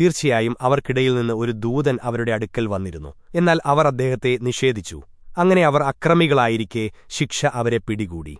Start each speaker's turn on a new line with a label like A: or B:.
A: തീർച്ചയായും അവർക്കിടയിൽ നിന്ന് ഒരു ദൂതൻ അവരുടെ അടുക്കൽ വന്നിരുന്നു. എന്നാൽ അവർ അദ്ദേഹത്തെ നിഷേധിച്ചു. അങ്ങനെ അവർ അക്രമികളായിരിക്കെ ശിക്ഷ അവരെ പിടികൂടി.